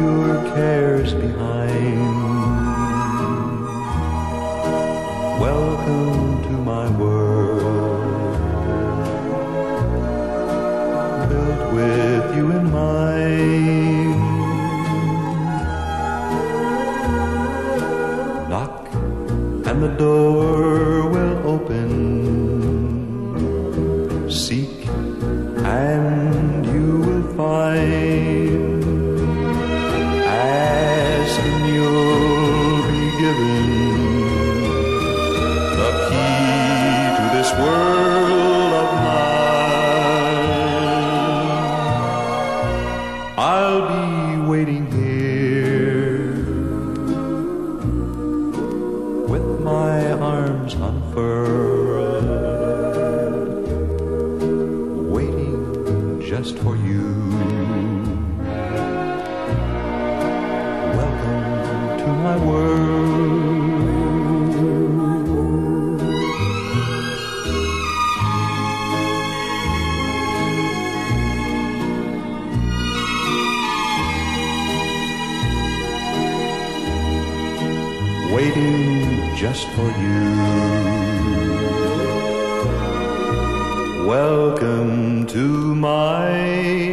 your cares behind. Welcome to my world. Built with you in mind. Knock and the door will open. Seek and I'll be waiting here with my arms unfurled, waiting just for you. Welcome to my world. Waiting just for you. Welcome to my